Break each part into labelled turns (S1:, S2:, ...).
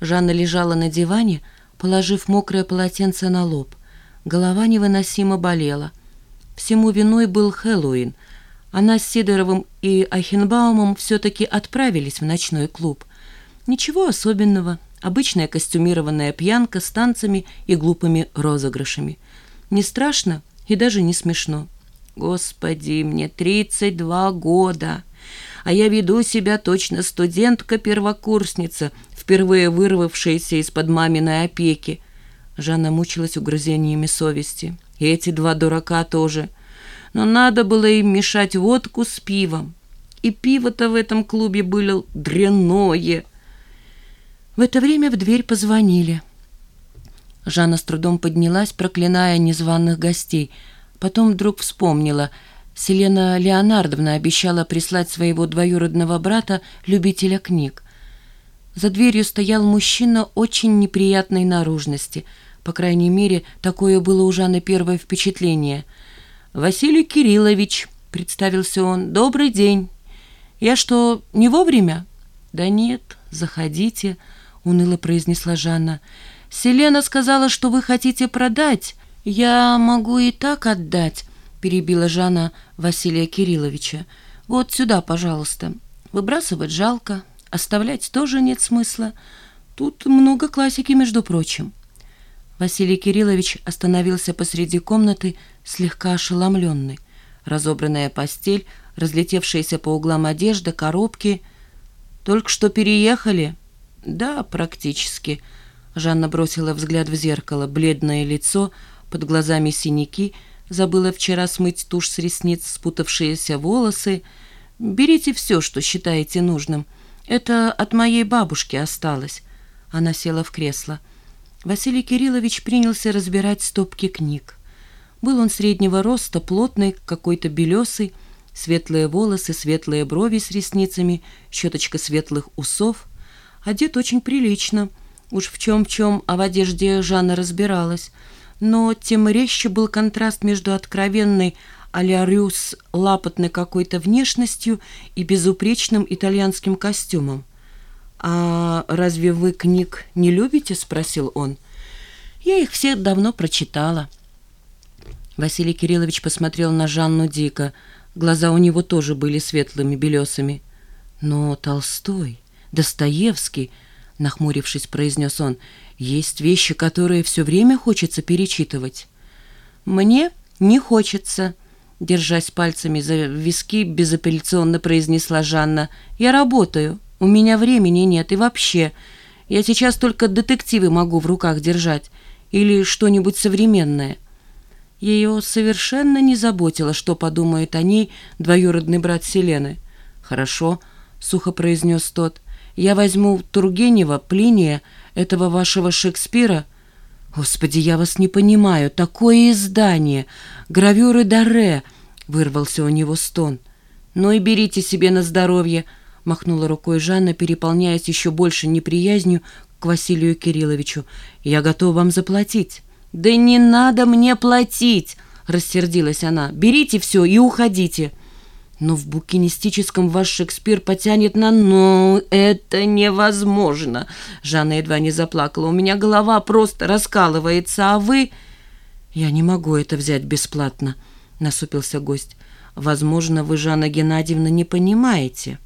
S1: Жанна лежала на диване, положив мокрое полотенце на лоб. Голова невыносимо болела. Всему виной был Хэллоуин. Она с Сидоровым и Ахенбаумом все-таки отправились в ночной клуб. Ничего особенного. Обычная костюмированная пьянка с танцами и глупыми розыгрышами. Не страшно и даже не смешно. Господи, мне 32 года, а я веду себя точно студентка-первокурсница, впервые вырвавшаяся из-под маминой опеки. Жанна мучилась угрызениями совести. И эти два дурака тоже. Но надо было им мешать водку с пивом. И пиво-то в этом клубе было дрянное. В это время в дверь позвонили. Жанна с трудом поднялась, проклиная незваных гостей. Потом вдруг вспомнила. Селена Леонардовна обещала прислать своего двоюродного брата, любителя книг. За дверью стоял мужчина очень неприятной наружности. По крайней мере, такое было у Жанны первое впечатление. «Василий Кириллович», — представился он, — «добрый день. Я что, не вовремя?» «Да нет, заходите», — уныло произнесла Жанна. «Селена сказала, что вы хотите продать. Я могу и так отдать», — перебила Жанна Василия Кирилловича. «Вот сюда, пожалуйста. Выбрасывать жалко, оставлять тоже нет смысла. Тут много классики, между прочим». Василий Кириллович остановился посреди комнаты, слегка ошеломленный. Разобранная постель, разлетевшаяся по углам одежда, коробки. «Только что переехали?» «Да, практически». Жанна бросила взгляд в зеркало. Бледное лицо, под глазами синяки, забыла вчера смыть тушь с ресниц, спутавшиеся волосы. «Берите все, что считаете нужным. Это от моей бабушки осталось». Она села в кресло. Василий Кириллович принялся разбирать стопки книг. Был он среднего роста, плотный, какой-то белесый, светлые волосы, светлые брови с ресницами, щеточка светлых усов — одет очень прилично. Уж в чем-в чем, а в одежде Жанна разбиралась. Но тем резче был контраст между откровенной алярюс лапотной какой-то внешностью и безупречным итальянским костюмом. «А разве вы книг не любите?» — спросил он. «Я их все давно прочитала». Василий Кириллович посмотрел на Жанну дико. Глаза у него тоже были светлыми, белесами. «Но Толстой...» Достоевский, нахмурившись, произнес он, есть вещи, которые все время хочется перечитывать. Мне не хочется, держась пальцами за виски, безапелляционно произнесла Жанна. Я работаю, у меня времени нет и вообще. Я сейчас только детективы могу в руках держать или что-нибудь современное. Ее совершенно не заботило, что подумает о ней двоюродный брат Селены. «Хорошо», — сухо произнес тот, — я возьму Тургенева, Плиния, этого вашего Шекспира. Господи, я вас не понимаю. Такое издание. Гравюры Даре. Вырвался у него стон. Ну и берите себе на здоровье. Махнула рукой Жанна, переполняясь еще больше неприязнью к Василию Кирилловичу. Я готов вам заплатить. Да не надо мне платить, рассердилась она. Берите все и уходите. Но в букинистическом ваш Шекспир потянет на «ну, это невозможно». Жанна едва не заплакала. «У меня голова просто раскалывается, а вы...» «Я не могу это взять бесплатно», — насупился гость. «Возможно, вы, Жанна Геннадьевна, не понимаете».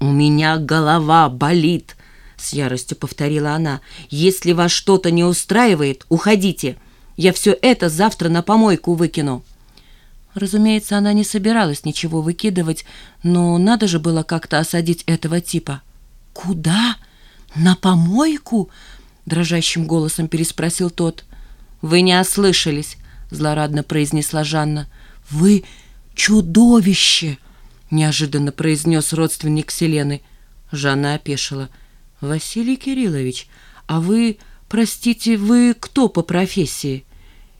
S1: «У меня голова болит», — с яростью повторила она. «Если вас что-то не устраивает, уходите. Я все это завтра на помойку выкину». Разумеется, она не собиралась ничего выкидывать, но надо же было как-то осадить этого типа. «Куда? На помойку?» — дрожащим голосом переспросил тот. «Вы не ослышались», — злорадно произнесла Жанна. «Вы чудовище!» — неожиданно произнес родственник Селены. Жанна опешила. «Василий Кириллович, а вы, простите, вы кто по профессии?»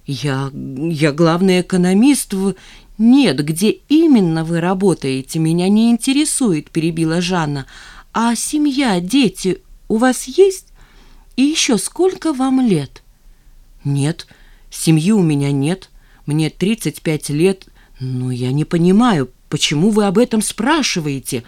S1: «Я... я главный экономист в...» «Нет, где именно вы работаете, меня не интересует», — перебила Жанна. «А семья, дети у вас есть? И еще сколько вам лет?» «Нет, семьи у меня нет. Мне 35 лет. Но я не понимаю, почему вы об этом спрашиваете?»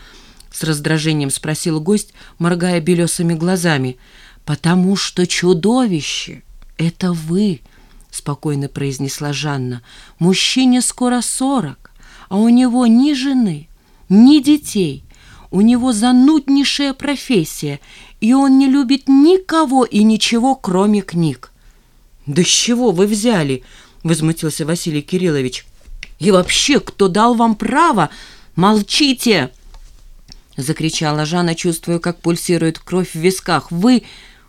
S1: С раздражением спросил гость, моргая белесыми глазами. «Потому что чудовище — это вы», — спокойно произнесла Жанна. «Мужчине скоро сорок, а у него ни жены, ни детей. У него зануднейшая профессия, и он не любит никого и ничего, кроме книг». «Да с чего вы взяли?» — возмутился Василий Кириллович. «И вообще, кто дал вам право? Молчите!» Закричала Жанна, чувствуя, как пульсирует кровь в висках. «Вы...»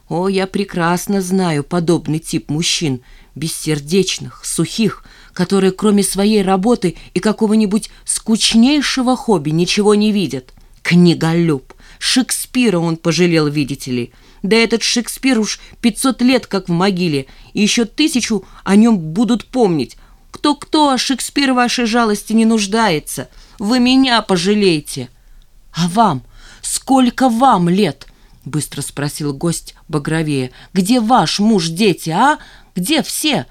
S1: «О, я прекрасно знаю подобный тип мужчин, бессердечных, сухих, которые кроме своей работы и какого-нибудь скучнейшего хобби ничего не видят. Книголюб! Шекспира он пожалел, видите ли. Да этот Шекспир уж пятьсот лет как в могиле, и еще тысячу о нем будут помнить. Кто-кто, а Шекспир вашей жалости не нуждается. Вы меня пожалейте. А вам? Сколько вам лет? Быстро спросил гость багровее. Где ваш муж, дети, а? Где все?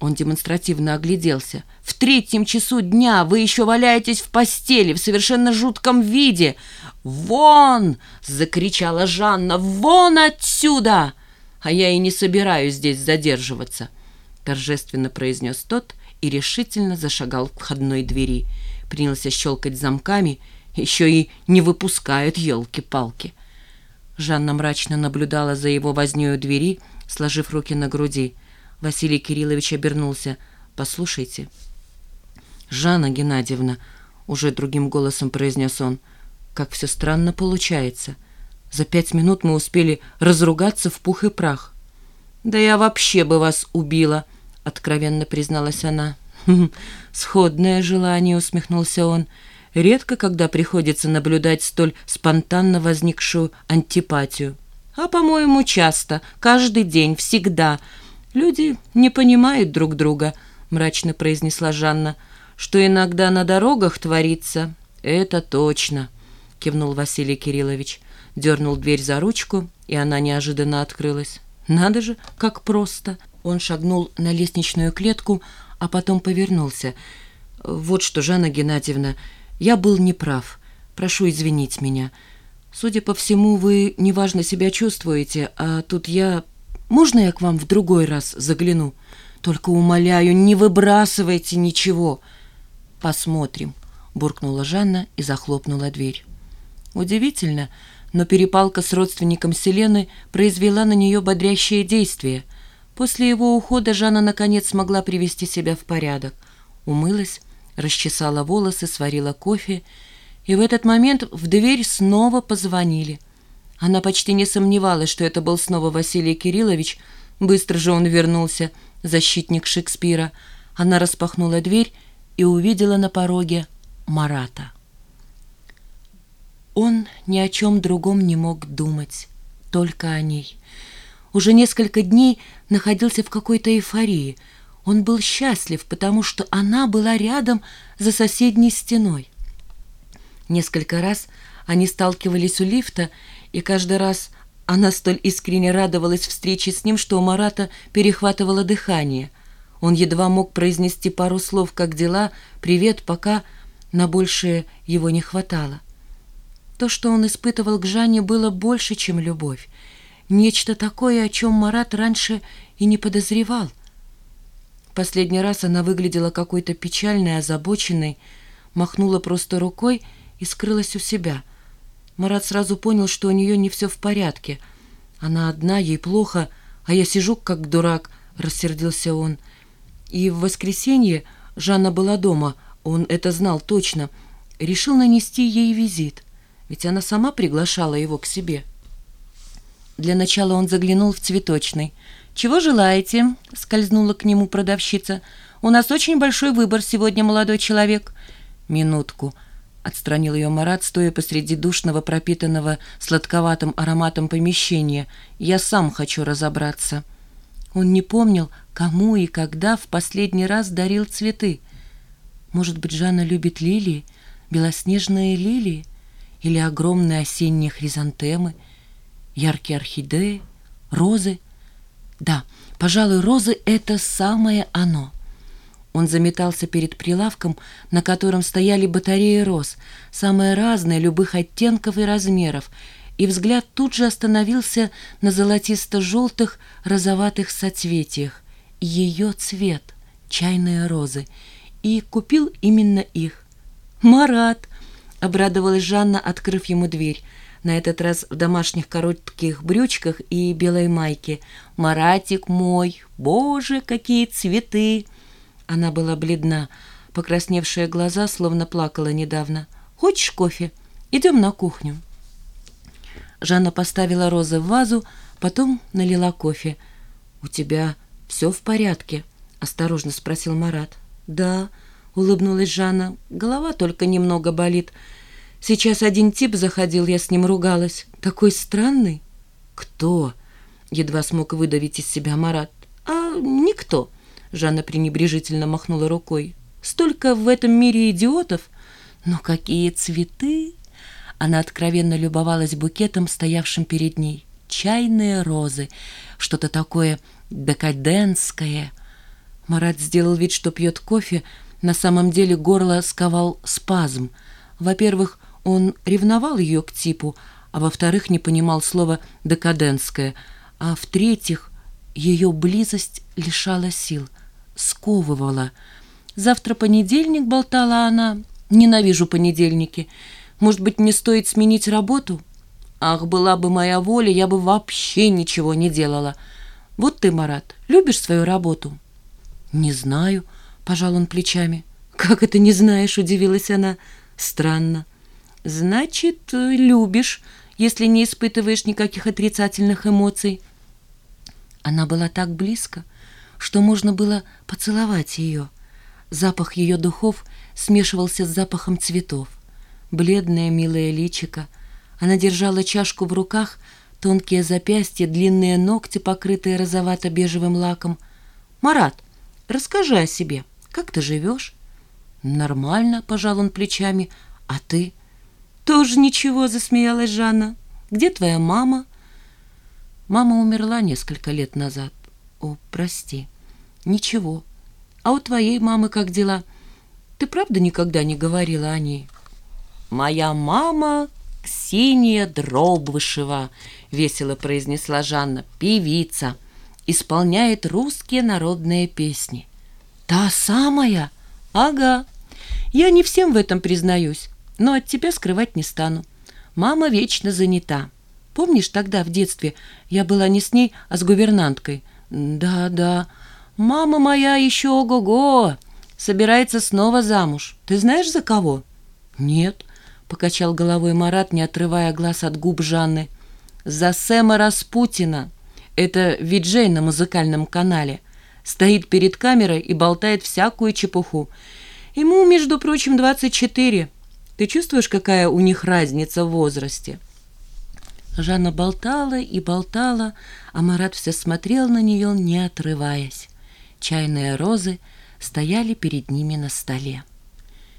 S1: Он демонстративно огляделся. «В третьем часу дня вы еще валяетесь в постели в совершенно жутком виде. Вон!» — закричала Жанна. «Вон отсюда!» «А я и не собираюсь здесь задерживаться», — торжественно произнес тот и решительно зашагал к входной двери. Принялся щелкать замками, еще и не выпускают елки-палки. Жанна мрачно наблюдала за его вознёю двери, сложив руки на груди. Василий Кириллович обернулся. «Послушайте». «Жанна Геннадьевна», — уже другим голосом произнес он, — «как все странно получается. За пять минут мы успели разругаться в пух и прах». «Да я вообще бы вас убила», — откровенно призналась она. «Хм, «Сходное желание», — усмехнулся он. «Редко, когда приходится наблюдать столь спонтанно возникшую антипатию. А, по-моему, часто, каждый день, всегда. Люди не понимают друг друга», — мрачно произнесла Жанна. «Что иногда на дорогах творится, это точно», — кивнул Василий Кириллович. Дернул дверь за ручку, и она неожиданно открылась. «Надо же, как просто!» Он шагнул на лестничную клетку, а потом повернулся. «Вот что, Жанна Геннадьевна, я был неправ. Прошу извинить меня. Судя по всему, вы неважно себя чувствуете, а тут я... Можно я к вам в другой раз загляну? Только умоляю, не выбрасывайте ничего». «Посмотрим», — буркнула Жанна и захлопнула дверь. Удивительно, но перепалка с родственником Селены произвела на нее бодрящее действие — После его ухода Жанна наконец смогла привести себя в порядок. Умылась, расчесала волосы, сварила кофе, и в этот момент в дверь снова позвонили. Она почти не сомневалась, что это был снова Василий Кириллович. Быстро же он вернулся, защитник Шекспира. Она распахнула дверь и увидела на пороге Марата. Он ни о чем другом не мог думать, только о ней — уже несколько дней находился в какой-то эйфории. Он был счастлив, потому что она была рядом за соседней стеной. Несколько раз они сталкивались у лифта, и каждый раз она столь искренне радовалась встрече с ним, что у Марата перехватывало дыхание. Он едва мог произнести пару слов «как дела?», «привет», «пока», на большее его не хватало. То, что он испытывал к Жанне, было больше, чем любовь. Нечто такое, о чем Марат раньше и не подозревал. Последний раз она выглядела какой-то печальной, озабоченной, махнула просто рукой и скрылась у себя. Марат сразу понял, что у нее не все в порядке. Она одна, ей плохо, а я сижу как дурак, рассердился он. И в воскресенье Жанна была дома, он это знал точно, решил нанести ей визит, ведь она сама приглашала его к себе. Для начала он заглянул в цветочный. «Чего желаете?» — скользнула к нему продавщица. «У нас очень большой выбор сегодня, молодой человек». «Минутку», — отстранил ее Марат, стоя посреди душного, пропитанного сладковатым ароматом помещения. «Я сам хочу разобраться». Он не помнил, кому и когда в последний раз дарил цветы. Может быть, Жанна любит лилии, белоснежные лилии или огромные осенние хризантемы — яркие орхидеи, розы. Да, пожалуй, розы — это самое оно. Он заметался перед прилавком, на котором стояли батареи роз, самые разные, любых оттенков и размеров, и взгляд тут же остановился на золотисто-желтых розоватых соцветиях. Ее цвет, чайные розы, и купил именно их. «Марат!» — обрадовалась Жанна, открыв ему дверь на этот раз в домашних коротких брючках и белой майке. «Маратик мой! Боже, какие цветы!» Она была бледна, покрасневшие глаза, словно плакала недавно. «Хочешь кофе? Идем на кухню». Жанна поставила розы в вазу, потом налила кофе. «У тебя все в порядке?» — осторожно спросил Марат. «Да», — улыбнулась Жанна, — «голова только немного болит». Сейчас один тип заходил, я с ним ругалась. Такой странный. Кто? Едва смог выдавить из себя Марат. А никто. Жанна пренебрежительно махнула рукой. Столько в этом мире идиотов. Но какие цветы! Она откровенно любовалась букетом, стоявшим перед ней. Чайные розы. Что-то такое декаденское. Марат сделал вид, что пьет кофе. На самом деле горло сковал спазм. Во-первых, он ревновал ее к типу, а во-вторых, не понимал слова «декадентское», а в-третьих, ее близость лишала сил, сковывала. «Завтра понедельник», — болтала она, — «ненавижу понедельники. Может быть, мне стоит сменить работу?» «Ах, была бы моя воля, я бы вообще ничего не делала. Вот ты, Марат, любишь свою работу?» «Не знаю», — пожал он плечами. «Как это не знаешь?» — удивилась она. «Странно. Значит, любишь, если не испытываешь никаких отрицательных эмоций. Она была так близко, что можно было поцеловать ее. Запах ее духов смешивался с запахом цветов. Бледное, милое личико. Она держала чашку в руках, тонкие запястья, длинные ногти, покрытые розовато-бежевым лаком. «Марат, расскажи о себе. Как ты живешь?» «Нормально», — пожал он плечами. «А ты?» «Тоже ничего», — засмеялась Жанна. «Где твоя мама?» «Мама умерла несколько лет назад». «О, прости». «Ничего. А у твоей мамы как дела? Ты правда никогда не говорила о ней?» «Моя мама Ксения Дробышева», — весело произнесла Жанна, — «певица, исполняет русские народные песни». «Та самая?» «Ага. Я не всем в этом признаюсь но от тебя скрывать не стану. Мама вечно занята. Помнишь, тогда в детстве я была не с ней, а с гувернанткой? Да, да. Мама моя еще ого-го, собирается снова замуж. Ты знаешь, за кого? Нет, покачал головой Марат, не отрывая глаз от губ Жанны. За Сэма Распутина. Это виджей на музыкальном канале. Стоит перед камерой и болтает всякую чепуху. Ему, между прочим, 24. Ты чувствуешь, какая у них разница в возрасте?» Жанна болтала и болтала, а Марат все смотрел на нее, не отрываясь. Чайные розы стояли перед ними на столе.